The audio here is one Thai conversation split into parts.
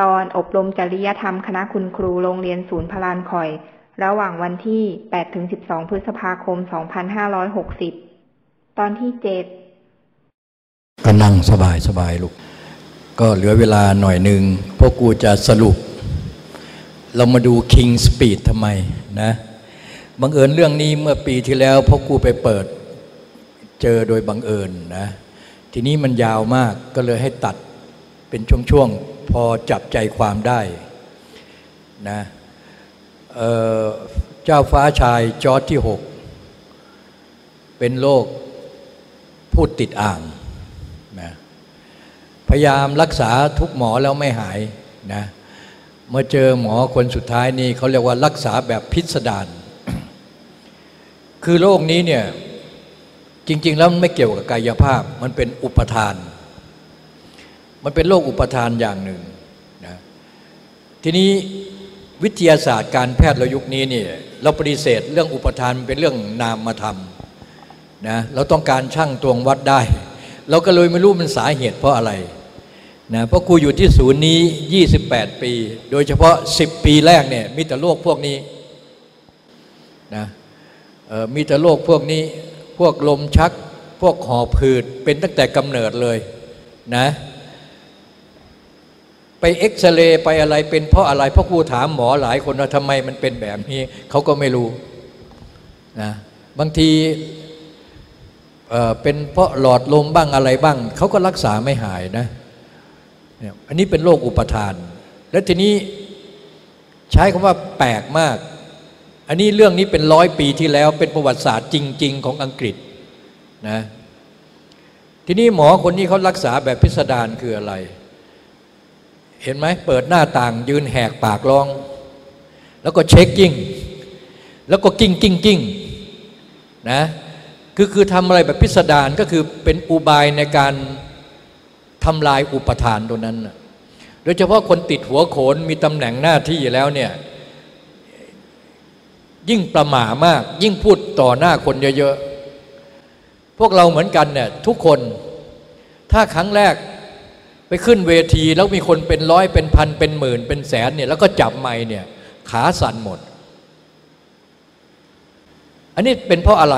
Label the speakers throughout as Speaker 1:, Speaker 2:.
Speaker 1: ตอนอบรมจริยธรรมคณะคุณครูโรงเรียนศูนย์พลานคอย ระหว่างวันที่ 8-12 พฤษภาคม 2560 ตอนที่เจ็ด
Speaker 2: ก็นั่งสบายสบายลูก ก็เหลือเวลาหน่อยหนึ่งพวกกูจะสรุป เรามาดู King Speed ทำไมนะบังเอิญเรื่องนี้เมื่อปีที่แล้วพวกกูไปเปิดเจอโดยบังเอิญนะ ทีนี้มันยาวมากก็เลยให้ตัดเป็นช่วงๆ พอจับใจความได้นะเเจ้าฟ้าชายจอร์จที่6เป็นโรคพูดติดอ่างนะพยายามรักษาทุกหมอแล้วไม่หายนะเมื่อเจอหมอคนสุดท้ายนี่เขาเรียกว่ารักษาแบบพิสดารคือโรคนี้เนี่ยจริง ๆ แล้วไม่เกี่ยวกับกายภาพมันเป็นอุปทาน มันเป็นโรคอุปทานอย่างหนึ่งนะทีนี้วิทยาศาสตร์การแพทย์เรายุคนี้เนี่ยเราปฏิเสธเรื่องอุปทานเป็นเรื่องนามธรรมนะเราต้องการช่างตวงวัดได้ เราก็เลยไม่รู้มันสาเหตุเพราะอะไรนะเพราะครูอยู่ที่ศูนย์นี้ 28 ปี โดยเฉพาะ 10 ปีแรกเนี่ยมีแต่โรคพวกนี้นะมีแต่โรคพวกนี้พวกลมชัก พวกหอบผืดเป็นตั้งแต่กำเนิดเลยนะ ไปเอ็กซเรย์ไปอะไรเป็นเพราะอะไรเพราะครูถามหมอหลายคนว่าทำไมมันเป็นแบบนี้เขาก็ไม่รู้นะบางทีเอ่อเป็นเพราะหลอดลมบ้างอะไรบ้างเขาก็รักษาไม่หายนะเนี่ยอันนี้เป็นโรคอุปทาน แล้วทีนี้ใช้คำว่าแปลกมาก อันนี้เรื่องนี้เป็นร้อยปีที่แล้วเป็นประวัติศาสตร์จริง ๆ ของอังกฤษนะทีนี้หมอคนนี้เขารักษาแบบพิสดารคืออะไร เห็นไหมเปิดหน้าต่างยืนแหกปากร้อง แล้วก็ shaking แล้วก็กลิ้งกลิ้งกลิ้งนะคือคือทำอะไรแบบพิสดารก็คือเป็นอุบายในการทำลายอุปทานตัวนั้น โดยเฉพาะคนติดหัวโขนมีตำแหน่งหน้าที่แล้วเนี่ยยิ่งประหม่ามาก ยิ่งพูดต่อหน้าคนเยอะๆ พวกเราเหมือนกันเนี่ยทุกคน ถ้าครั้งแรก ขึ้นเวทีแล้วมีคนเป็นร้อยเป็นพันเป็นหมื่นเป็นแสนเนี่ยแล้วก็จับไม้เนี่ยขาสั่นหมด อันนี้เป็นเพราะอะไร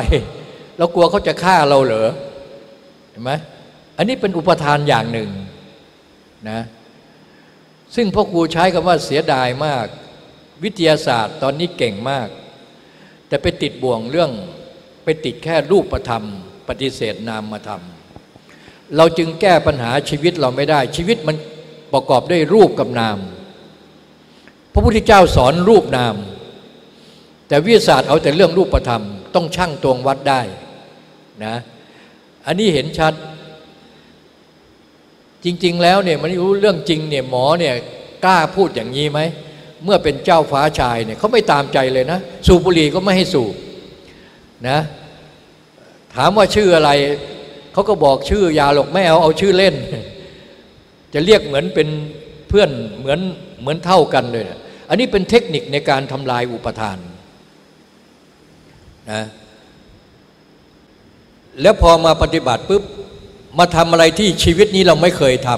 Speaker 2: เรากลัวเขาจะฆ่าเราเหรอเห็นไหมอันนี้เป็นอุปทานอย่างหนึ่งนะซึ่งพ่อครูใช้คำว่าเสียดายมาก วิทยาศาสตร์ตอนนี้เก่งมาก แต่ไปติดบ่วงเรื่องไปติดแค่รูปธรรม ปฏิเสธนามธรรม เราจึงแก้ปัญหาชีวิตเราไม่ได้ ชีวิตมันประกอบด้วยรูปกับนาม พระพุทธเจ้าสอนรูปนาม แต่วิทยาศาสตร์เอาแต่เรื่องรูปธรรม ต้องชั่งตวงวัดได้นะอันนี้เห็นชัด จริง ๆ แล้วเนี่ยมันรู้เรื่องจริงเนี่ยหมอเนี่ยกล้าพูดอย่างนี้ไหมเมื่อเป็นเจ้าฟ้าชายเนี่ยเขาไม่ตามใจเลยนะ สูบบุหรี่ก็ไม่ให้สูบนะถามว่าชื่ออะไร เขาก็บอกชื่อยาหรอกไม่เอาเอาชื่อเล่น จะเรียกเหมือนเป็นเพื่อนเหมือนเหมือนเท่ากันเลยนะอันนี้เป็นเทคนิคในการทำลายอุปทานนะแล้วพอมาปฏิบัติปุ๊บมาทำอะไรที่ชีวิตนี้เราไม่เคยท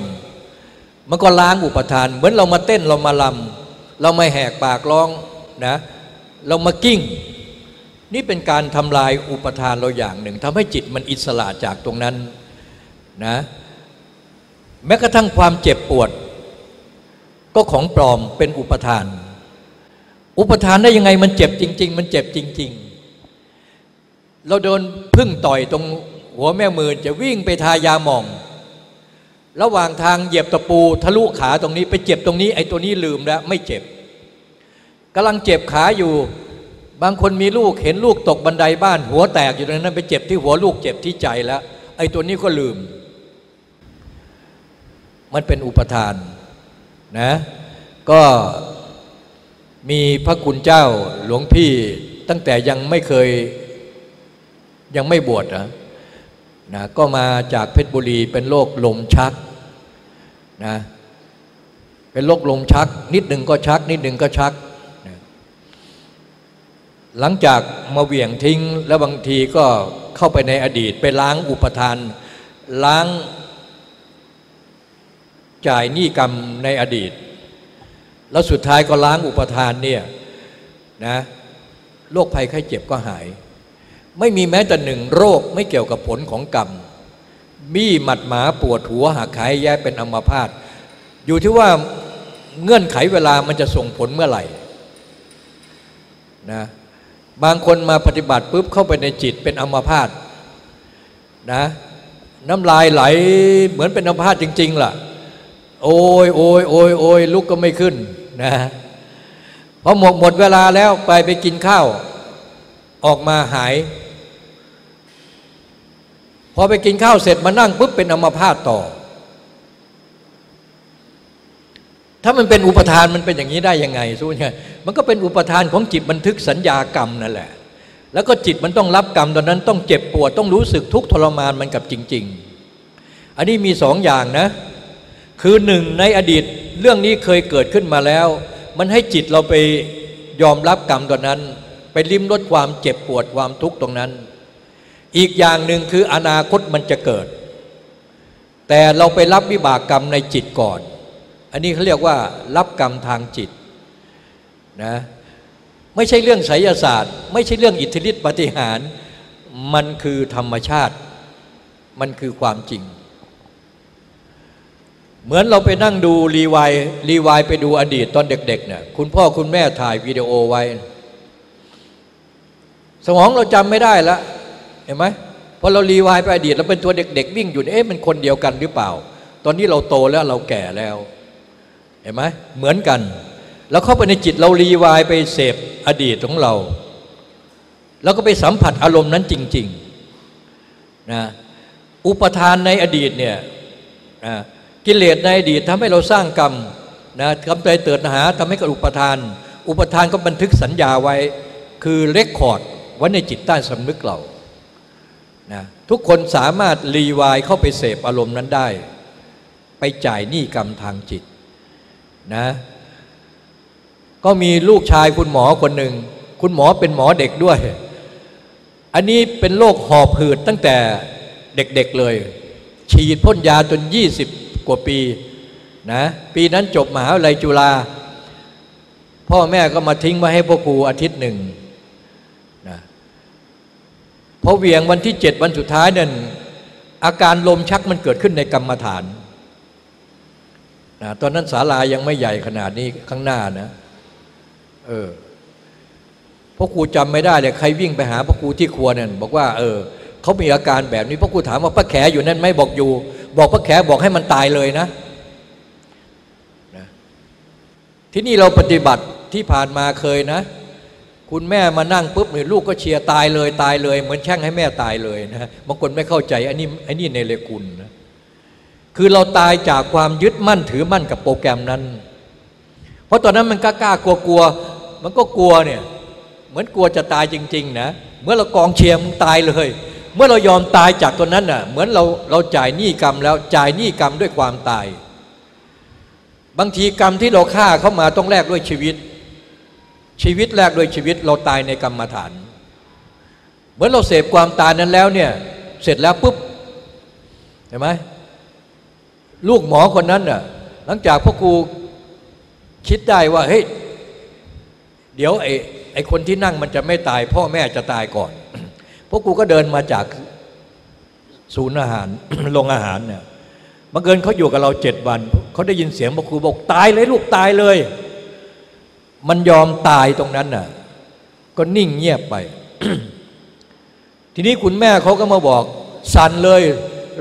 Speaker 2: ำมันก็ล้างอุปทาน เหมือนเรามาเต้นเรามาลำเราไม่แหกปากร้องนะเรามากิ้ง นี่เป็นการทำลายอุปทานเราอย่างหนึ่งทำให้จิตมันอิสระจากตรงนั้นนะแม้กระทั่งความเจ็บปวด ก็ของปลอมเป็นอุปทาน อุปทานได้ยังไงมันเจ็บจริง ๆ มันเจ็บจริง ๆ เราโดนพึ่งต่อยตรงหัวแม่มือจะวิ่งไปทายาหมอง ระหว่างทางเหยียบตะปูทะลุขาตรงนี้ไปเจ็บตรงนี้ไอ้ตัวนี้ลืมแล้วไม่เจ็บกำลังเจ็บขาอยู่ บางคนมีลูกเห็นลูกตกบันไดบ้าน หัวแตกอยู่ตรงนั้นไปเจ็บที่หัวลูกเจ็บที่ใจแล้วไอ้ตัวนี้ก็ลืม มันเป็นอุปทานนะก็มีพระคุณเจ้าหลวงพี่ตั้งแต่ยังไม่เคยยังไม่บวชนะนะก็มาจากเพชรบุรีเป็นโรคลมชักนะเป็นโรคลมชัก นิดหนึ่งก็ชัก นิดหนึ่งก็ชัก หลังจากมาเหวี่ยงทิ้ง แล้วบางทีก็เข้าไปในอดีต ไปล้างอุปทาน ล้างจ่ายหนี้กรรมในอดีต แล้วสุดท้ายก็ล้างอุปทานเนี่ยนะโรคภัยไข้เจ็บก็หาย ไม่มีแม้แต่หนึ่งโรคไม่เกี่ยวกับผลของกรรมบี้หมัดหมาปวดหัวหักขายแย่เป็นอัมพาตอยู่ที่ว่าเงื่อนไขเวลามันจะส่งผลเมื่อไหร่นะ บางคนมาปฏิบัติปุ๊บเข้าไปในจิตเป็นอัมพาตนะน้ำลายไหลเหมือนเป็นอัมพาตจริง ๆ ล่ะ โอ้ยโอ้ยโอ้ยโอ้ยลุกก็ไม่ขึ้นนะพอหมดหมดเวลาแล้วไปไปกินข้าว ออกมาหาย พอไปกินข้าวเสร็จมานั่งปุ๊บเป็นอัมพาตต่อ ถ้ามันเป็นอุปทานมันเป็นอย่างนี้ได้ยังไงสู้ไงมันก็เป็นอุปทานของจิตบันทึกสัญญากรรมนั่นแหละ แล้วก็จิตมันต้องรับกรรมตอนนั้นต้องเจ็บปวดต้องรู้สึกทุกข์ทรมานมันกับจริง ๆ อันนี้มีสองอย่างนะ คือหนึ่งในอดีตเรื่องนี้เคยเกิดขึ้นมาแล้ว มันให้จิตเราไปยอมรับกรรมตอนนั้น ไปลิ้มรสความเจ็บปวดความทุกข์ตรงนั้น อีกอย่างหนึ่งคืออนาคตมันจะเกิด แต่เราไปรับวิบากกรรมในจิตก่อน อันนี้เขาเรียกว่ารับกรรมทางจิตนะไม่ใช่เรื่องไสยศาสตร์ ไม่ใช่เรื่องอิทธิฤทธิปฏิหาร มันคือธรรมชาติ มันคือความจริง เหมือนเราไปนั่งดูรีวายรีวายไปดูอดีตตอนเด็กๆเนี่ยคุณพ่อคุณแม่ถ่ายวิดีโอไว้ สมองเราจำไม่ได้ละเห็นไหมพอเรารีวายไปอดีตเราเป็นตัวเด็ก ๆ วิ่งอยู่เอ๊ะมันคนเดียวกันหรือเปล่า ตอนนี้เราโตแล้วเราแก่แล้ว ห็นไหมเหมือนกัน แล้วเข้าไปในจิตเรารีวายไปเสพอดีตของเรา แล้วก็ไปสัมผัสอารมณ์นั้นจริงๆนะอุปทานในอดีตเนี่ยนะกิเลสในอดีตทำให้เราสร้างกรรมนะกรรมใจเติดหาทำให้เกิดอุปทาน อุปทานก็บันทึกสัญญาไว้ คือเรคคอร์ดไว้ในจิตใต้สำนึกเรานะทุกคนสามารถรีวายเข้าไปเสพอารมณ์นั้นได้ ไปจ่ายหนี้กรรมทางจิต นะ ก็มีลูกชายคุณหมอคนหนึ่ง คุณหมอเป็นหมอเด็กด้วย อันนี้เป็นโรคหอบหืดตั้งแต่เด็กๆเลย ฉีดพ่นยาจน 20 กว่าปีนะปีนั้นจบมหาวิทยาลัยจุฬาพ่อแม่ก็มาทิ้งไว้ให้พ่อครูอาทิตย์หนึ่งนะพอเวียงวันที่เจ็ดวันสุดท้ายนั่นอาการลมชักมันเกิดขึ้นในกรรมฐาน นะตอนนั้นศาลายังไม่ใหญ่ขนาดนี้ข้างหน้านะ เออพ่อครูจำไม่ได้เลยใครวิ่งไปหาพ่อครูที่ครัวนั่นบอกว่าเออเขามีอาการแบบนี้พ่อครูถามว่าพระแขอยู่นั่นไหมบอกอยู่ บอกพระแขบอกให้มันตายเลยนะนะ ที่นี่เราปฏิบัติที่ผ่านมาเคยนะ คุณแม่มานั่งปุ๊บเนี่ยลูกก็เชียร์ตายเลยตายเลย เหมือนแช่งให้แม่ตายเลยนะบางคนไม่เข้าใจอันนี้อันนี้ในเลกุลนะ คือเราตายจากความยึดมั่นถือมั่นกับโปรแกรมนั้น เพราะตอนนั้นมันกล้ากลัวกลัวมันก็กลัวเนี่ยเหมือนกลัวจะตายจริง ๆ นะ เมื่อเรากองเชียร์มันตายเลย เมื่อเรายอมตายจากตัวนั้นน่ะเหมือนเราเราจ่ายหนี้กรรมแล้วจ่ายหนี้กรรมด้วยความตาย บางทีกรรมที่เราฆ่าเข้ามาต้องแลกด้วยชีวิต ชีวิตแลกด้วยชีวิตเราตายในกรรมฐาน เหมือนเราเสพความตายนั้นแล้วเนี่ยเสร็จแล้วปุ๊บเห็นไหม ลูกหมอคนนั้นน่ะหลังจากพ่อครูคิดได้ว่าเฮ้ยเดี๋ยวไอ้ไอ้คนที่นั่งมันจะไม่ตาย พ่อแม่จะตายก่อนพวกกูก็เดินมาจากศูนย์อาหาร โรงอาหารเนี่ยบังเอิญเขาอยู่กับเราเจ็ดวันเขาได้ยินเสียงพวกครูบอกตายเลยลูกตายเลย มันยอมตายตรงนั้นน่ะก็นิ่งเงียบไป ทีนี้คุณแม่เขาก็มาบอกสั่นเลย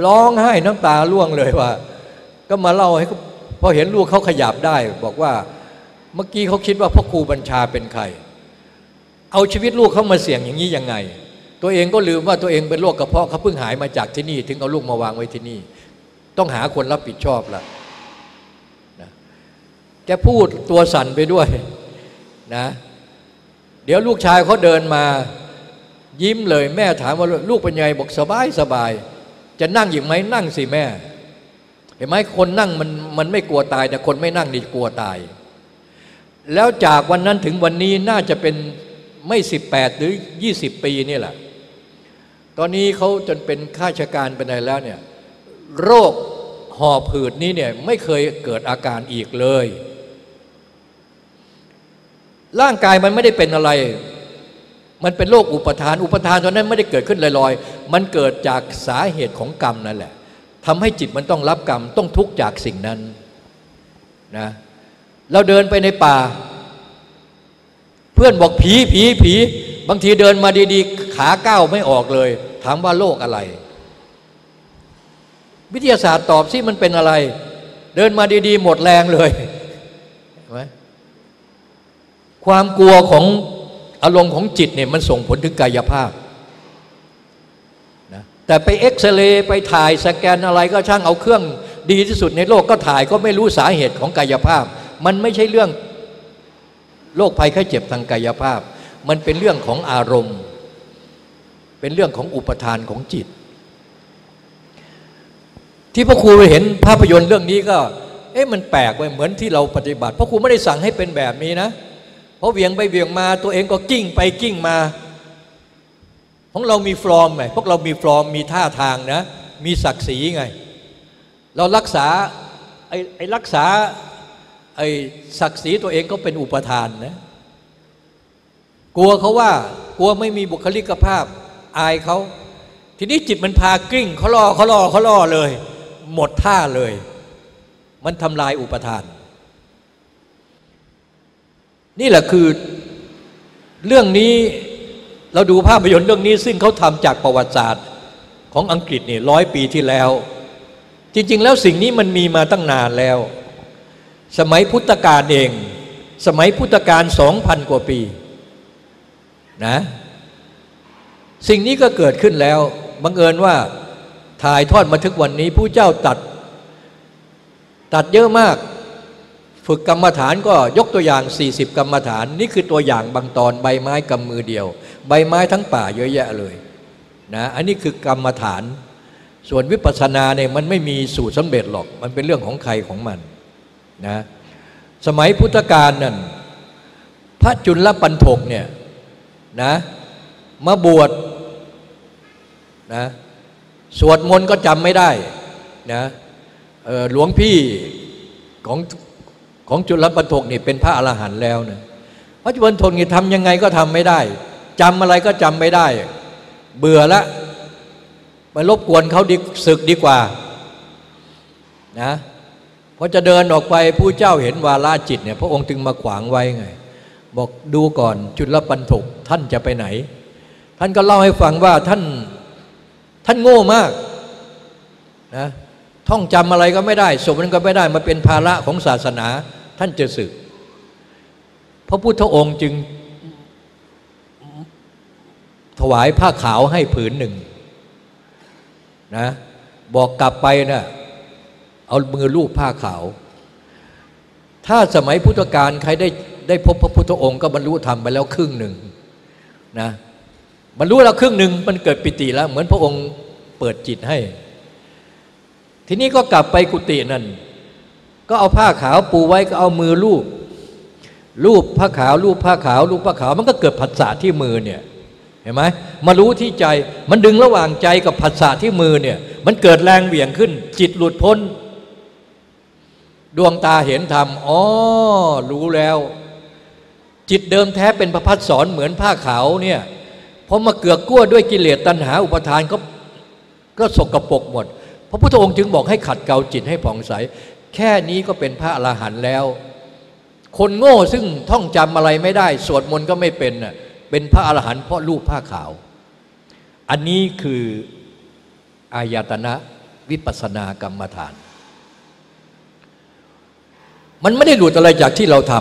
Speaker 2: ร้องไห้น้ำตาร่วงเลยว่า ก็มาเล่าให้พอเห็นลูกเขาขยับได้ บอกว่าเมื่อกี้เขาคิดว่าพ่อครูบัญชาเป็นใคร เอาชีวิตลูกเขามาเสี่ยงอย่างนี้ยังไง ตัวเองก็ลืมว่าตัวเองเป็นโรคกระเพาะเขาเพิ่งหายมาจากที่นี่ ถึงเอาลูกมาวางไว้ที่นี่ ต้องหาคนรับผิดชอบละนะแกพูดตัวสั่นไปด้วยนะ เดี๋ยวลูกชายเขาเดินมายิ้มเลยแม่ถามว่าลูกเป็นไงบอกสบายสบาย จะนั่งอยู่ไหมนั่งสิแม่ เห็นไหมคนนั่งมันมันไม่กลัวตาย แต่คนไม่นั่งนี่กลัวตาย แล้วจากวันนั้นถึงวันนี้น่าจะเป็นไม่สิบแปดหรือยี่สิบปีนี่แหละ ตอนนี้เขาจนเป็นข้าราชการเป็นแล้วเนี่ยโรคหอบหืดนี้เนี่ยไม่เคยเกิดอาการอีกเลย ร่างกายมันไม่ได้เป็นอะไร มันเป็นโรคอุปทาน อุปทานตอนนั้นไม่ได้เกิดขึ้นลอยๆ มันเกิดจากสาเหตุของกรรมนั่นแหละ ทำให้จิตมันต้องรับกรรมต้องทุกข์จากสิ่งนั้นนะเราเดินไปในป่า เพื่อนบอกผีผีผีบางทีเดินมาดีๆ ขาก้าวไม่ออกเลย ถามว่าโรคอะไร วิทยาศาสตร์ตอบสิมันเป็นอะไร เดินมาดีๆ หมดแรงเลยไหมความกลัวของอารมณ์ของจิตเนี่ยมันส่งผลถึงกายภาพ แต่ไปเอ็กซเรย์ไปถ่ายสแกนอะไรก็ช่างเอาเครื่องดีที่สุดในโลกก็ถ่ายก็ไม่รู้สาเหตุของกายภาพ มันไม่ใช่เรื่องโรคภัยไข้เจ็บทางกายภาพ มันเป็นเรื่องของอารมณ์ เป็นเรื่องของอุปทานของจิต ที่พ่อครูเห็นภาพยนตร์เรื่องนี้ก็เอ๊ะมันแปลกไปเหมือนที่เราปฏิบัติพ่อครูไม่ได้สั่งให้เป็นแบบนี้นะเพราะเหวี่ยงไปเหวี่ยงมาตัวเองก็กลิ้งไปกลิ้งมา ของเรามีฟลอร์มไงพวกเรามีฟลอร์มมีท่าทางนะ มีศักดิ์ศรีไง เรารักษาไอ้ไอ้รักษาไอ้ศักดิ์ศรีตัวเองก็เป็นอุปทานนะกลัวเขาว่ากลัวไม่มีบุคลิกภาพอายเขา ทีนี้จิตมันพากลิ้งเขาล่อเขาล่อเขาล่อเลย หมดท่าเลย มันทำลายอุปทาน นี่แหละคือเรื่องนี้ เราดูภาพยนตร์เรื่องนี้ซึ่งเขาทำจากประวัติศาสตร์ของอังกฤษนี่ร้อยปีที่แล้ว จริง ๆ แล้วสิ่งนี้มันมีมาตั้งนานแล้ว สมัยพุทธกาลเอง สมัยพุทธกาลสองพันกว่าปีนะสิ่งนี้ก็เกิดขึ้นแล้วบังเอิญว่าถ่ายทอดมาถึงวันนี้ผู้เจ้าตัด ตัดเยอะมาก ฝึกกรรมฐานก็ยกตัวอย่าง 40 กรรมฐาน นี่คือตัวอย่างบางตอนใบไม้กำมือเดียว ใบไม้ทั้งป่าเยอะแยะเลยนะอันนี้คือกรรมฐาน ส่วนวิปัสสนาเนี่ยมันไม่มีสูตรสำเร็จหรอกมันเป็นเรื่องของใครของมันนะสมัยพุทธกาลนั่นพระจุลปันถกเนี่ยนะมาบวชนะสวดมนต์ก็จำไม่ได้นะหลวงพี่ของของจุลปันทกนี่เป็นพระอรหันต์แล้วนะพระจุลปันทกนี่ทำยังไงก็ทำไม่ได้ จำอะไรก็จำไม่ได้ เบื่อละไปรบกวนเขาดีศึกดีกว่านะพอจะเดินออกไปผู้เจ้าเห็นวาลาจิตเนี่ยพระองค์จึงมาขวางไว้ไง บอกดูก่อนจุลปันทกท่านจะไปไหน ท่านก็เล่าให้ฟังว่าท่านท่านโง่มากนะท่องจำอะไรก็ไม่ได้สมนั้นก็ไม่ได้มาเป็นภาระของศาสนาท่านจะสึก พระพุทธองค์จึง ถวายผ้าขาวให้ผืนหนึ่งนะบอกกลับไปนะ่ะเอามือลูบผ้าขาว ถ้าสมัยพุทธกาลใครได้ได้พบพระพุทธองค์ก็บรรลุธรรมไปแล้วครึ่งหนึ่งนะบรรลุแล้วครึ่งหนึ่งมันเกิดปิติแล้ว เหมือนพระองค์เปิดจิตให้ ทีนี้ก็กลับไปกุฏินั่น ก็เอาผ้าขาวปูไว้ก็เอามือลูบลูบผ้าขาวลูบผ้าขาวลูบผ้าขาว มันก็เกิดผัสสะที่มือเนี่ย ห็นไหมมารู้ที่ใจมันดึงระหว่างใจกับผัสสะที่มือเนี่ย มันเกิดแรงเหวี่ยงขึ้น จิตหลุดพ้น ดวงตาเห็นธรรมอ๋อรู้แล้ว จิตเดิมแท้เป็นพระพัดสอนเหมือนผ้าขาวเนี่ยพอมาเกือกกลั้วด้วยกิเลสตัณหาอุปทานก็ก็สกรปรกหมด พระพุทธองค์จึงบอกให้ขัดเกลาจิตให้ผ่องใส แค่นี้ก็เป็นพระอรหันต์แล้ว คนโง่ซึ่งท่องจำอะไรไม่ได้ สวดมนต์ก็ไม่เป็นน่ะ เป็นพระอรหันต์เพราะรูปผ้าขาว อันนี้คืออายตนะวิปัสสนากรรมฐาน มันไม่ได้หลุดอะไรจากที่เราท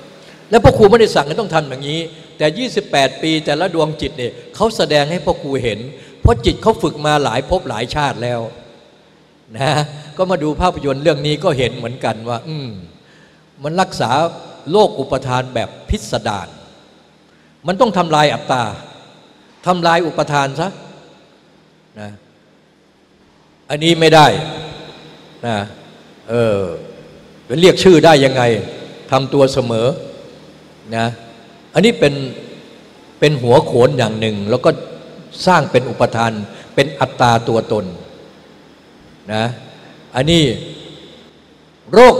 Speaker 2: ำแล้วพ่อครูไม่ได้สั่งให้ต้องทำอย่างนี้ แต่ 28 ปีแต่ละดวงจิตเนี่ยเขาแสดงให้พ่อครูเห็น เพราะจิตเขาฝึกมาหลายภพหลายชาติแล้วนะก็มาดูภาพยนตร์เรื่องนี้ก็เห็นเหมือนกันว่า อืมมันรักษาโรคอุปทานแบบพิสดาร มันต้องทำลายอัตตาทำลายอุปทานซะนะอันนี้ไม่ได้นะเออเรียกชื่อได้ยังไงทำตัวเสมอนะอันนี้เป็นเป็นหัวโขนอย่างหนึ่ง แล้วก็สร้างเป็นอุปทาน เป็นอัตตาตัวตนนะอันนี้โรค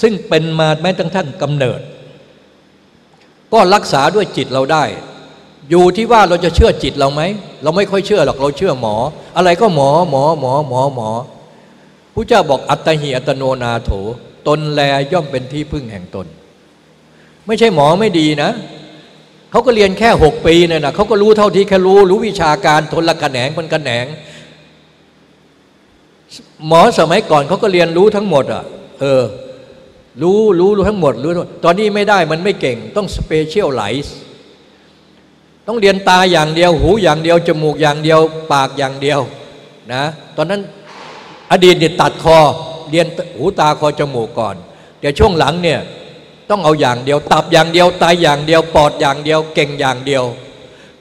Speaker 2: ซึ่งเป็นมาแม้ตั้งท่านกำเนิด ก็รักษาด้วยจิตเราได้ อยู่ที่ว่าเราจะเชื่อจิตเราไหม เราไม่ค่อยเชื่อหรอกเราเชื่อหมอ อะไรก็หมอหมอหมอหมอหมอผู้เจ้าบอกอัตหิอัตโนนาโถ ตนแลย่อมเป็นที่พึ่งแห่งตน ไม่ใช่หมอไม่ดีนะเขาก็เรียนแค่หกปีเนี่ยนะเขาก็รู้เท่าที่แค่รู้ รู้วิชาการทนละกระแหนงมันกระแหนง หมอสมัยก่อนเขาก็เรียนรู้ทั้งหมดอะ เออ รู้รู้รู้ทั้งหมดรู้ตอนนี้ไม่ได้มันไม่เก่งต้อง specialize ต้องเรียนตาอย่างเดียว หูอย่างเดียว จมูกอย่างเดียว ปากอย่างเดียวนะตอนนั้นอดีตเนี่ยตัดคอเรียนหูตาคอจมูกก่อนเดี๋ยวช่วงหลังเนี่ยต้องเอาอย่างเดียว ตับอย่างเดียวไตอย่างเดียวปอดอย่างเดียว เก่งอย่างเดียว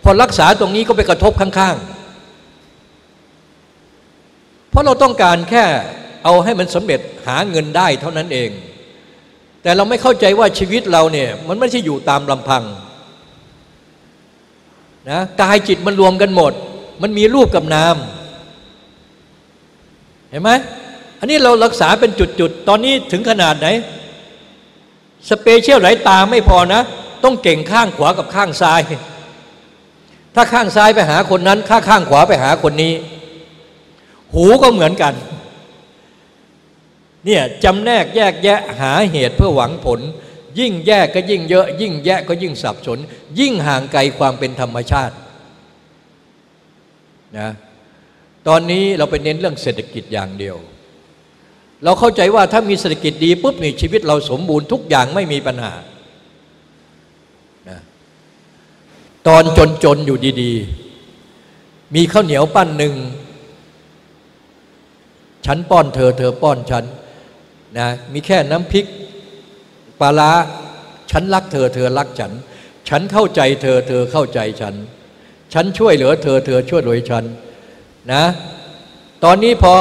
Speaker 2: พอรักษาตรงนี้ก็ไปกระทบข้างๆ เพราะเราต้องการแค่เอาให้มันสำเร็จหาเงินได้เท่านั้นเอง แต่เราไม่เข้าใจว่าชีวิตเราเนี่ยมันไม่ใช่อยู่ตามลำพังนะกายจิตมันรวมกันหมด มันมีรูปกับนามเห็นไหมอันนี้เรารักษาเป็นจุดๆ ตอนนี้ถึงขนาดไหน สเปเชียลไหลตาไม่พอนะ ต้องเก่งข้างขวากับข้างซ้าย ถ้าข้างซ้ายไปหาคนนั้น ข้าข้างขวาไปหาคนนี้ หูก็เหมือนกัน เนี่ยจำแนกแยกแยะหาเหตุเพื่อหวังผล ยิ่งแยกก็ยิ่งเยอะ ยิ่งแยะก็ยิ่งสับสน ยิ่งห่างไกลความเป็นธรรมชาตินะตอนนี้เราไปเน้นเรื่องเศรษฐกิจอย่างเดียว เราเข้าใจว่าถ้ามีเศรษฐกิจดีปุ๊บนี่ชีวิตเราสมบูรณ์ทุกอย่างไม่มีปัญหานะตอนจนๆอยู่ดีๆ มีข้าวเหนียวปั้นหนึ่งฉันป้อนเธอเธอป้อนฉัน นะมีแค่น้ำพริกปลาละฉันรักเธอเธอรักฉัน ฉันเข้าใจเธอเธอเข้าใจฉัน ฉันช่วยเหลือเธอเธอช่วยเหลือฉันนะตอนนี้พอ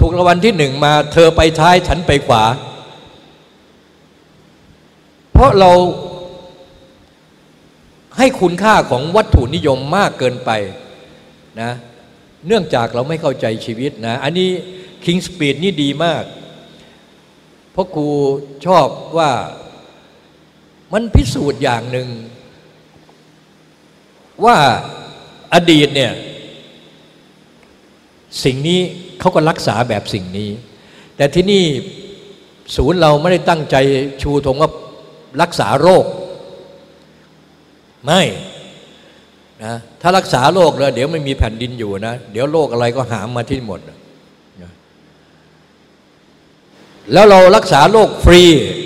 Speaker 2: ถูกรางวัลที่หนึ่งมาเธอไปท้ายฉันไปขวา เพราะเราให้คุณค่าของวัตถุนิยมมากเกินไปนะเนื่องจากเราไม่เข้าใจชีวิตนะ อันนี้คิงสปีดนี่ดีมาก ราะครูชอบว่ามันพิสูจน์อย่างหนึ่ง ว่าอดีตเนี่ย สิ่งนี้เขาก็รักษาแบบสิ่งนี้ แต่ที่นี่ศูนย์เราไม่ได้ตั้งใจชูธงว่ารักษาโรค ไม่นะถ้ารักษาโรคแล้ว เดี๋ยวไม่มีแผ่นดินอยู่นะ เดี๋ยวโรคอะไรก็หามมาที่หมดนะ แล้วเรารักษาโรคฟรี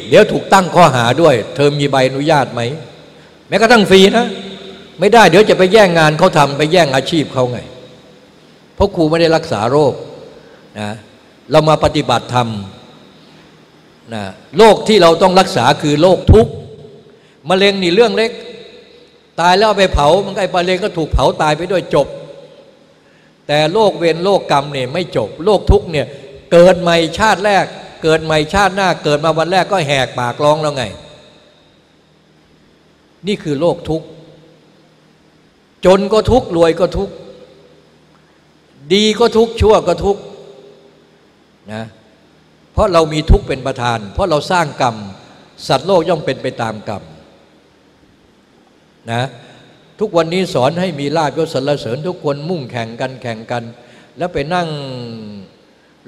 Speaker 2: เดี๋ยวถูกตั้งข้อหาด้วย เธอมีใบอนุญาตไหม แม้กระทั่งฟรีนะ ไม่ได้เดี๋ยวจะไปแย่งงานเขาทำไปแย่งอาชีพเขาไง เพราะครูไม่ได้รักษาโรคนะเรามาปฏิบัติธรรมนะโรคที่เราต้องรักษาคือโรคทุกข์มะเร็งนี่เรื่องเล็ก ตายแล้วไปเผามันไอ้มะเร็งก็ถูกเผาตายไปด้วยจบ แต่โรคเวรโรคกรรมเนี่ยไม่จบโรคทุกข์เนี่ยเกิดใหม่ชาติแรก เกิดใหม่ชาติหน้าเกิดมาวันแรกก็แหกปากร้องแล้วไง นี่คือโรคทุกข์ จนก็ทุกข์รวยก็ทุกข์ ดีก็ทุกข์ชั่วก็ทุกข์นะเพราะเรามีทุกข์เป็นประธาน เพราะเราสร้างกรรม สัตว์โลกย่อมเป็นไปตามกรรมนะทุกวันนี้สอนให้มีลาภยศสรรเสริญทุกคนมุ่งแข่งกันแข่งกัน แล้วไปนั่ง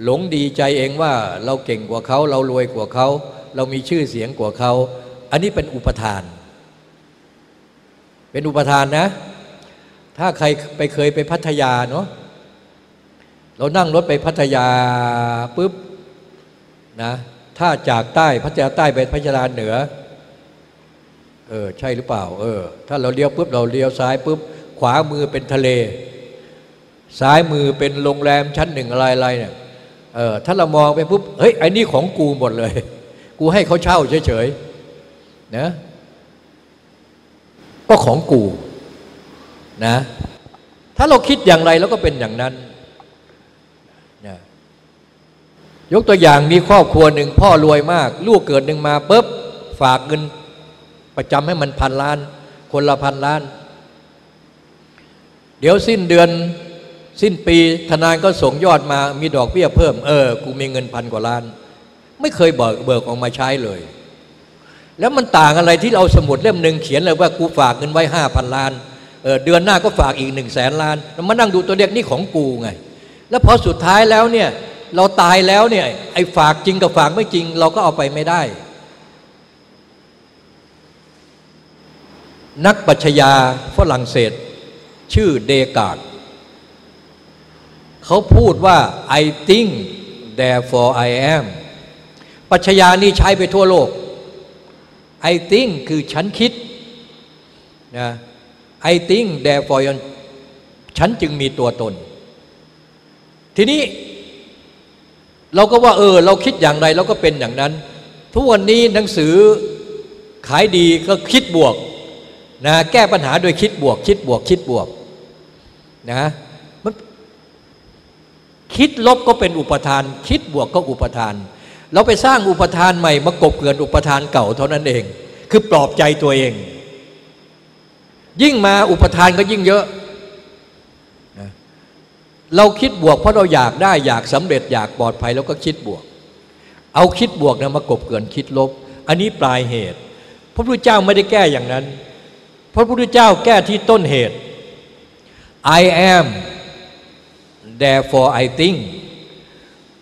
Speaker 2: หลงดีใจเองว่าเราเก่งกว่าเขา เรารวยกว่าเขา เรามีชื่อเสียงกว่าเขา อันนี้เป็นอุปทาน เป็นอุปทานนะ ถ้าใครไปเคยไปพัทยาเนาะเรานั่งรถไปพัทยาปุ๊บนะถ้าจากใต้พัทยาใต้ไปพัทยาเหนือเออใช่หรือเปล่าเออถ้าเราเลี้ยวปุ๊บเราเลี้ยวซ้ายปุ๊บขวามือเป็นทะเล ซ้ายมือเป็นโรงแรมชั้นหนึ่งอะไรอะไรเนี่ย เออถ้าเรามองไปปุ๊บเฮ้ยไอ้นี่ของกูหมดเลย กูให้เขาเช่าเฉยๆนะก็ของกูนะ ถ้าเราคิดอย่างไรเราก็เป็นอย่างนั้นนะยกตัวอย่างมีครอบครัวหนึ่งพ่อรวยมาก ลูกเกิดหนึ่งมาปุ๊บฝากเงินประจำให้มันพันล้าน คนละพันล้าน เดี๋ยวสิ้นเดือน สิ้นปีธนานก็ส่งยอดมามีดอกเบี้ยเพิ่ม เออ กูมีเงินพันกว่าล้าน ไม่เคยเบิกเบิกออกมาใช้เลย แล้วมันต่างอะไรที่เราสมุดเล่มหนึ่งเขียนเลยว่ากูฝากเงินไว้ห้าพันล้านเเดือนหน้าก็ฝากอีกหนึ่งแสนล้านมานั่งดูตัวเลขนี่ของกูไง แล้วพอสุดท้ายแล้วเนี่ยเราตายแล้วเนี่ยไอ้ฝากจริงกับฝากไม่จริง เราก็เอาไปไม่ได้ นักปัชญาฝรั่งเศส ชื่อเดกาด เขาพูดว่า I think therefore I am ปัชญานี่ใช้ไปทั่วโลก I think คือฉันคิดนะ I think therefore ฉันจึงมีตัวตน ทีนี้เราก็ว่าเออ เราคิดอย่างไรเราก็เป็นอย่างนั้น ทุกวันนี้หนังสือขายดีก็คิดบวกนะแก้ปัญหาโดยคิดบวก คิดบวก คิดบวกนะมัน คิดลบก็เป็นอุปทาน คิดบวกก็อุปทาน เราไปสร้างอุปทานใหม่มากบเกินอุปทานเก่าเท่านั้นเอง คือปลอบใจตัวเอง ยิ่งมาอุปทานก็ยิ่งเยอะนะเราคิดบวกเพราะเราอยากได้อยากสำเร็จอยากปลอดภัยแล้วก็คิดบวก เอาคิดบวกนะมากบเกินคิดลบ อันนี้ปลายเหตุ พระพุทธเจ้าไม่ได้แก้อย่างนั้น พระพุทธเจ้าแก้ที่ต้นเหตุ I am therefore I think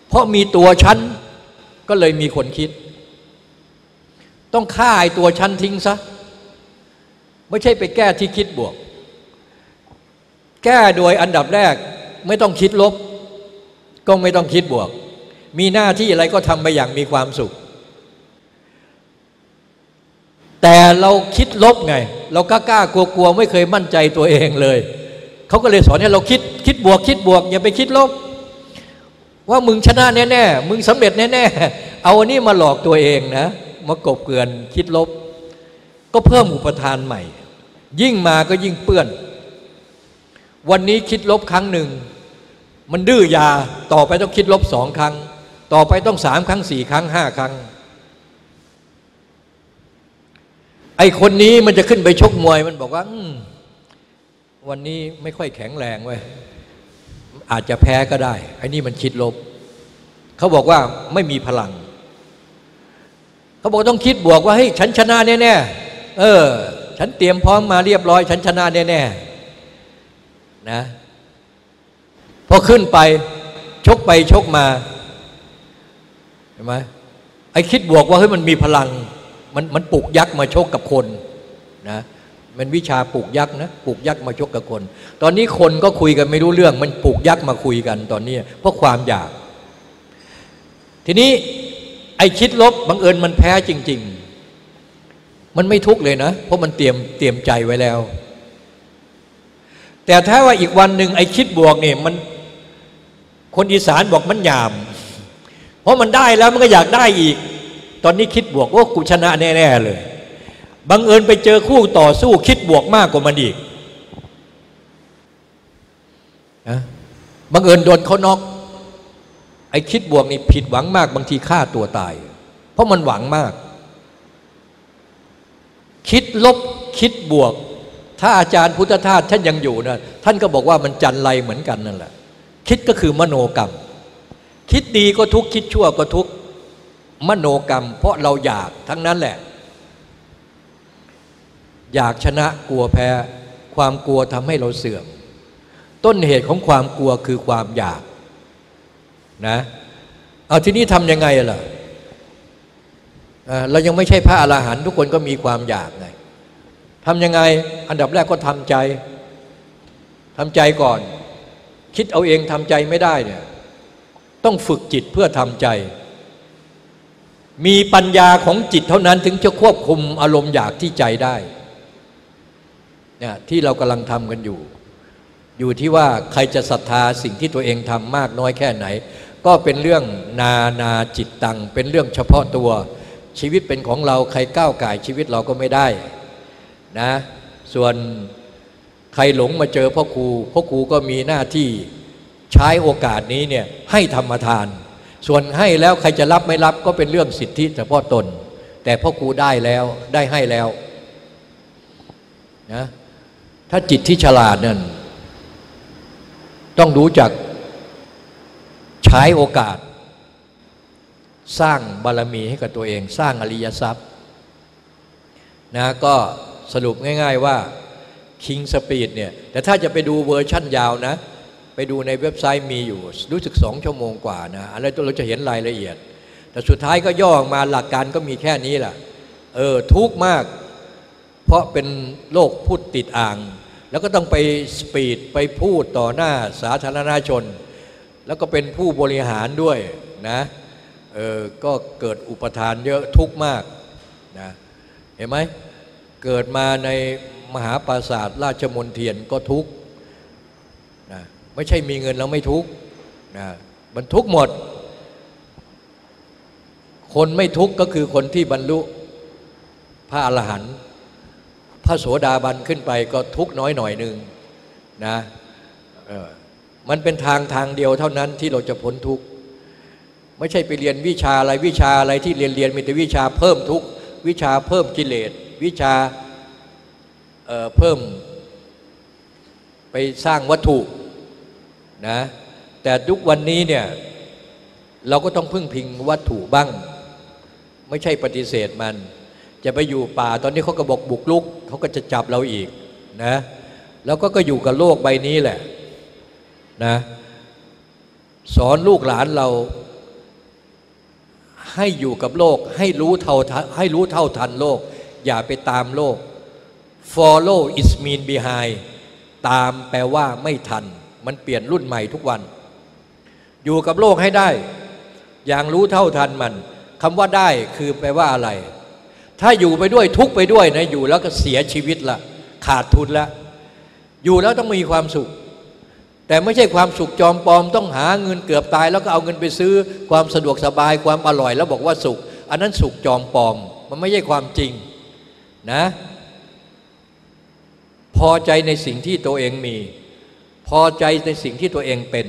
Speaker 2: เพราะมีตัวฉันก็เลยมีคนคิด ต้องฆ่าไอ้ตัวฉันทิ้งซะ ไม่ใช่ไปแก้ที่คิดบวก แก้โดยอันดับแรกไม่ต้องคิดลบ ก็ไม่ต้องคิดบวก มีหน้าที่อะไรก็ทำไปอย่างมีความสุข แต่เราคิดลบไง เรากล้ากล้ากลัวกลัวไม่เคยมั่นใจตัวเองเลย เขาก็เลยสอนให้เราคิดคิดบวกคิดบวก อย่าไปคิดลบ ว่ามึงชนะแน่ๆมึงสำเร็จแน่ๆเอาอันนี้มาหลอกตัวเองนะมากบเกลื่อนคิดลบ ก็เพิ่มอุปทานใหม่ ยิ่งมาก็ยิ่งเปื้อน วันนี้คิดลบครั้งหนึ่ง มันดื้อยาต่อไปต้องคิดลบสองครั้ง ต่อไปต้องสามครั้งสี่ครั้งห้าครั้งไอคนนี้มันจะขึ้นไปชกมวยมันบอกว่า วันนี้ไม่ค่อยแข็งแรงเว้ยอาจจะแพ้ก็ได้ไอ้นี่มันคิดลบ เขาบอกว่าไม่มีพลัง เขาบอกต้องคิดบวกว่าเฮ้ยฉันชนะแน่ๆเออ ฉันเตรียมพร้อมมาเรียบร้อย ฉันชนะแน่ๆนะพอขึ้นไปชกไปชกมาเห็นไหมไอ้คิดบวกว่าเฮ้ยมันมีพลัง มันมันปลุกยักษ์มาชกกับคนนะ มันวิชาปลูกยักษ์นะปลูกยักษ์มาชกกับคน ตอนนี้คนก็คุยกันไม่รู้เรื่อง มันปลูกยักษ์มาคุยกันตอนนี้เพราะความอยาก ทีนี้ไอ้คิดลบบังเอิญมันแพ้จริง ๆ มันไม่ทุกเลยนะ เพราะมันเตรียมเตรียมใจไว้แล้ว แต่ถ้าว่าอีกวันหนึ่งไอ้คิดบวกเนี่ยมันคนอีสานบอกมันหยาม เพราะมันได้แล้วมันก็อยากได้อีก ตอนนี้คิดบวกว่ากูชนะแน่ๆเลย บังเอิญไปเจอคู่ต่อสู้คิดบวกมากกว่ามันอีกนะบังเอิญโดนเขานอกไอ้คิดบวกนี่ผิดหวังมากบางทีฆ่าตัวตาย เพราะมันหวังมาก คิดลบคิดบวก ถ้าอาจารย์พุทธทาสท่านยังอยู่นะท่านก็บอกว่ามันจันไรเหมือนกันนั่นแหละ คิดก็คือมโนกรรม คิดดีก็ทุกคิดชั่วก็ทุกมโนกรรม เพราะเราอยากทั้งนั้นแหละ อยากชนะกลัวแพ้ ความกลัวทำให้เราเสื่อม ต้นเหตุของความกลัวคือความอยากนะเอาทีนี้ทำยังไงล่ะเรายังไม่ใช่พระอรหันต์ทุกคนก็มีความอยากไงทำยังไงอันดับแรกก็ทำใจทำใจก่อน คิดเอาเองทำใจไม่ได้เนี่ยต้องฝึกจิตเพื่อทำใจ มีปัญญาของจิตเท่านั้นถึงจะควบคุมอารมณ์อยากที่ใจได้ เนี่ยที่เรากำลังทำกันอยู่ อยู่ที่ว่าใครจะศรัทธาสิ่งที่ตัวเองทำมากน้อยแค่ไหน ก็เป็นเรื่องนานาจิตตัง เป็นเรื่องเฉพาะตัว ชีวิตเป็นของเราใครก้าวไก่ชีวิตเราก็ไม่ได้นะส่วนใครหลงมาเจอพ่อครูพ่อครูก็มีหน้าที่ใช้โอกาสนี้เนี่ยให้ธรรมทาน ส่วนให้แล้วใครจะรับไม่รับก็เป็นเรื่องสิทธิเฉพาะตน แต่พ่อครูได้แล้วได้ให้แล้วนะ ถ้าจิตที่ฉลาดนั่นต้องรู้จักใช้โอกาส สร้างบารมีให้กับตัวเอง สร้างอริยทรัพย์นะก็สรุปง่าย ๆว่า King's Speech เนี่ยแต่ถ้าจะไปดูเวอร์ชั่นยาวนะ ไปดูในเว็บไซต์มีอยู่ รู้สึกสองชั่วโมงกว่านะอะไรตัวเราจะเห็นรายละเอียด แต่สุดท้ายก็ย่อออกมาหลักการก็มีแค่นี้แหละเออทุกข์มาก เพราะเป็นโรคพูดติดอ่าง แล้วก็ต้องไปสปีดไปพูดต่อหน้าสาธารณชน แล้วก็เป็นผู้บริหารด้วยนะเออก็เกิดอุปทานเยอะทุกมากนะเห็นไหมเกิดมาในมหาปราสาทราชมนเทียนก็ทุกนะไม่ใช่มีเงินแล้วไม่ทุกนะมันทุกหมด คนไม่ทุกก็คือคนที่บรรลุพระอรหันต์ พระโสดาบันขึ้นไปก็ทุกน้อยหน่อยหนึ่งนะมันเป็นทางทางเดียวเท่านั้นที่เราจะพ้นทุกข์ไม่ใช่ไปเรียนวิชาอะไรวิชาอะไรที่เรียนเรียนมีแต่วิชาเพิ่มทุกข์วิชาเพิ่มกิเลส วิชาเเพิ่มไปสร้างวัตถุนะแต่ทุกวันนี้เนี่ยเราก็ต้องพึ่งพิงวัตถุบ้าง ไม่ใช่ปฏิเสธมัน จะไปอยู่ป่าตอนนี้เขาก็บอกบุกลุกเขาก็จะจับเราอีกนะแล้วก็ก็อยู่กับโลกใบนี้แหละนะสอนลูกหลานเรา ให้อยู่กับโลก ให้รู้เท่าทันให้รู้เท่าทันโลก อย่าไปตามโลก follow is mean behind ตามแปลว่าไม่ทัน มันเปลี่ยนรุ่นใหม่ทุกวัน อยู่กับโลกให้ได้ อย่างรู้เท่าทันมันคำว่าได้คือแปลว่าอะไร ถ้าอยู่ไปด้วยทุกไปด้วยนะอยู่แล้วก็เสียชีวิตละขาดทุนละอยู่แล้วต้องมีความสุข แต่ไม่ใช่ความสุขจอมปลอมต้องหาเงินเกือบตาย แล้วก็เอาเงินไปซื้อความสะดวกสบายความอร่อยแล้วบอกว่าสุข อันนั้นสุขจอมปลอม มันไม่ใช่ความจริงนะ พอใจในสิ่งที่ตัวเองมี พอใจในสิ่งที่ตัวเองเป็น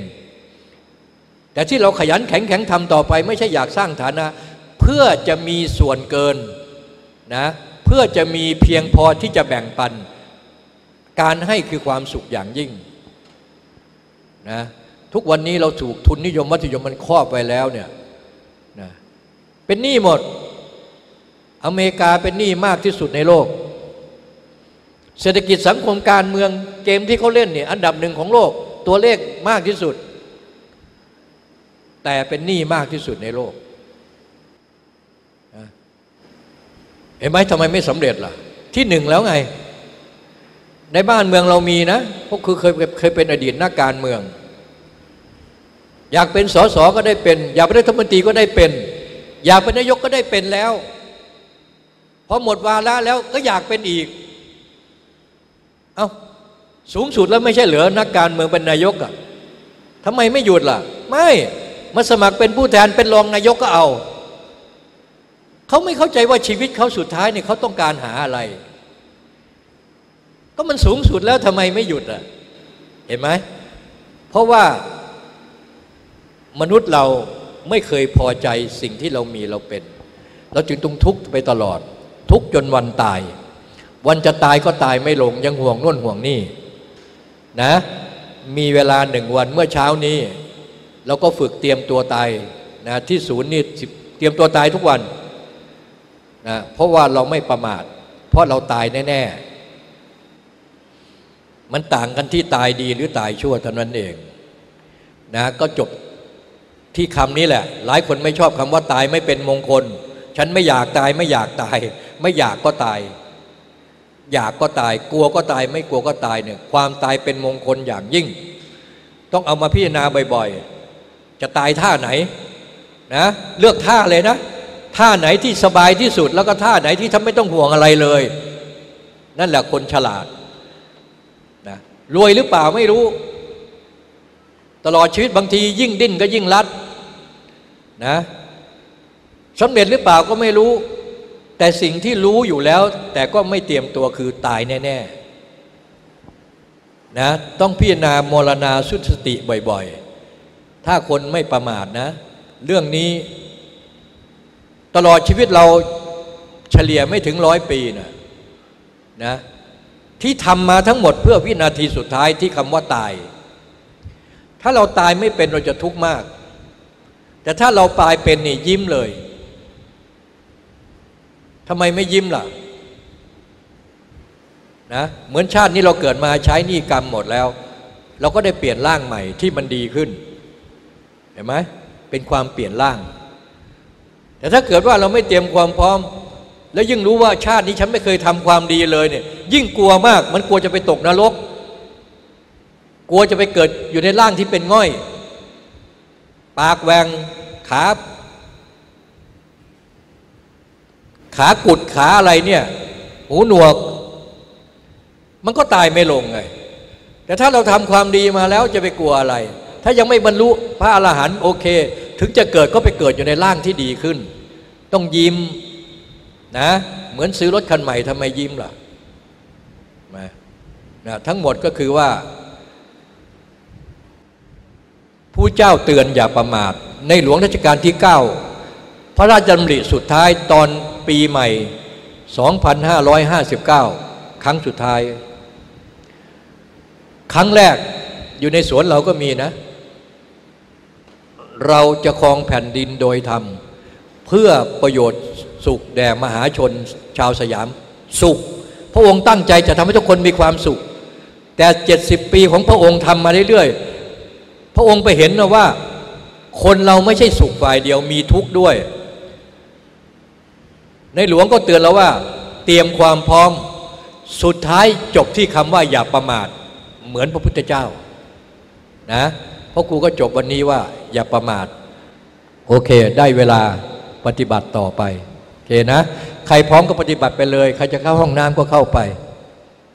Speaker 2: แต่ที่เราขยันแข็งแข็งทำต่อไป ไม่ใช่อยากสร้างฐานะ เพื่อจะมีส่วนเกิน นะเพื่อจะมีเพียงพอที่จะแบ่งปัน การให้คือความสุขอย่างยิ่งนะทุกวันนี้เราถูกทุนนิยมวัตถุนิยมมันครอบไปแล้วเนี่ยนะเป็นหนี้หมด อเมริกาเป็นหนี้มากที่สุดในโลก เศรษฐกิจสังคมการเมืองเกมที่เขาเล่นเนี่ยอันดับหนึ่งของโลกตัวเลขมากที่สุด แต่เป็นหนี้มากที่สุดในโลก เห็นไหมทำไมไม่สำเร็จล่ะ ที่หนึ่งแล้วไง ในบ้านเมืองเรามีนะพวกคือเคยเคยเป็นอดีตนักการเมือง อยากเป็นสสก็ได้เป็น อยากเป็นรัฐมนตรีก็ได้เป็น อยากเป็นนายกก็ได้เป็นแล้วพอหมดวาระแล้วก็อยากเป็นอีก เอา้าสูงสุดแล้วไม่ใช่เหลือนักการเมืองเป็นนายกอะ่ะทำไมไม่หยุดล่ะ ไม่มาสมัครเป็นผู้แทนเป็นรองนายกก็เอา เขาไม่เข้าใจว่าชีวิตเขาสุดท้ายเนี่ยเขาต้องการหาอะไร ก็มันสูงสุดแล้วทำไมไม่หยุดอะเห็นไหมเพราะว่ามนุษย์เราไม่เคยพอใจสิ่งที่เรามีเราเป็น เราจึงต้องทุกข์ไปตลอด ทุกข์จนวันตาย วันจะตายก็ตายไม่ลง ยังห่วงน่นห่วงนี่นะ มีเวลาหนึ่งวันเมื่อเช้านี้ เราก็ฝึกเตรียมตัวตายนะที่ศูนย์นี่เตรียมตัวตายทุกวัน นะเพราะว่าเราไม่ประมาท เพราะเราตายแน่ ๆ มันต่างกันที่ตายดีหรือตายชั่วเท่านั้นเองนะก็จบที่คำนี้แหละ หลายคนไม่ชอบคำว่าตายไม่เป็นมงคล ฉันไม่อยากตายไม่อยากตาย ไม่อยากก็ตาย อยากก็ตาย กลัวก็ตาย ไม่กลัวก็ตายเนี่ยความตายเป็นมงคลอย่างยิ่ง ต้องเอามาพิจารณาบ่อยๆ จะตายท่าไหนนะเลือกท่าเลยนะ ท่าไหนที่สบายที่สุด แล้วก็ท่าไหนที่ทำไม่ต้องห่วงอะไรเลย นั่นแหละคนฉลาดนะรวยหรือเปล่าไม่รู้ ตลอดชีวิตบางทียิ่งดิ้นก็ยิ่งรัดนะสำเร็จหรือเปล่าก็ไม่รู้ แต่สิ่งที่รู้อยู่แล้ว แต่ก็ไม่เตรียมตัวคือตายแน่ๆนะต้องพิจารณามรณาสุสติบ่อยๆ ถ้าคนไม่ประมาทนะ เรื่องนี้ ตลอดชีวิตเราเฉลี่ยไม่ถึงร้อยปีนะนะที่ทำมาทั้งหมดเพื่อวินาทีสุดท้ายที่คำว่าตาย ถ้าเราตายไม่เป็นเราจะทุกข์มาก แต่ถ้าเราตายเป็นนี่ยิ้มเลยทำไมไม่ยิ้มล่ะนะเหมือนชาตินี้เราเกิดมาใช้นี้กรรมหมดแล้ว เราก็ได้เปลี่ยนร่างใหม่ที่มันดีขึ้น เห็นไหมเป็นความเปลี่ยนร่าง แต่ถ้าเกิดว่าเราไม่เตรียมความพร้อม แล้วยิ่งรู้ว่าชาตินี้ฉันไม่เคยทำความดีเลยเนี่ย ยิ่งกลัวมากมันกลัวจะไปตกนรก กลัวจะไปเกิดอยู่ในร่างที่เป็นง่อย ปากแหวงขาขากุดขาอะไรเนี่ย หูหนวก มันก็ตายไม่ลงไง แต่ถ้าเราทำความดีมาแล้วจะไปกลัวอะไร ถ้ายังไม่บรรลุพระอรหันต์โอเค ถึงจะเกิดก็ไปเกิดอยู่ในร่างที่ดีขึ้น ต้องยิ้มนะ เหมือนซื้อรถคันใหม่ทำไมยิ้มล่ะนะนะทั้งหมดก็คือว่าผู้เจ้าเตือนอย่าประมาท ในหลวงรัชกาลที่ 9 พระราชดำริสุดท้ายตอนปีใหม่ 2559 ครั้งสุดท้าย ครั้งแรกอยู่ในสวนเราก็มีนะ เราจะครองแผ่นดินโดยธรรม เพื่อประโยชน์สุขแด่มหาชนชาวสยามสุข พระองค์ตั้งใจจะทำให้ทุกคนมีความสุข แต่ 70 ปีของพระองค์ทำมาเรื่อยๆ พระองค์ไปเห็นนะว่า คนเราไม่ใช่สุขฝ่ายเดียวมีทุกข์ด้วย ในหลวงก็เตือนเราว่า เตรียมความพร้อมสุดท้ายจบที่คำว่าอย่าประมาท เหมือนพระพุทธเจ้านะ เพราะครูก็จบวันนี้ว่าอย่าประมาท โอเค ได้เวลาปฏิบัติต่อไป โอเคนะ ใครพร้อมก็ปฏิบัติไปเลย ใครจะเข้าห้องน้ำก็เข้าไป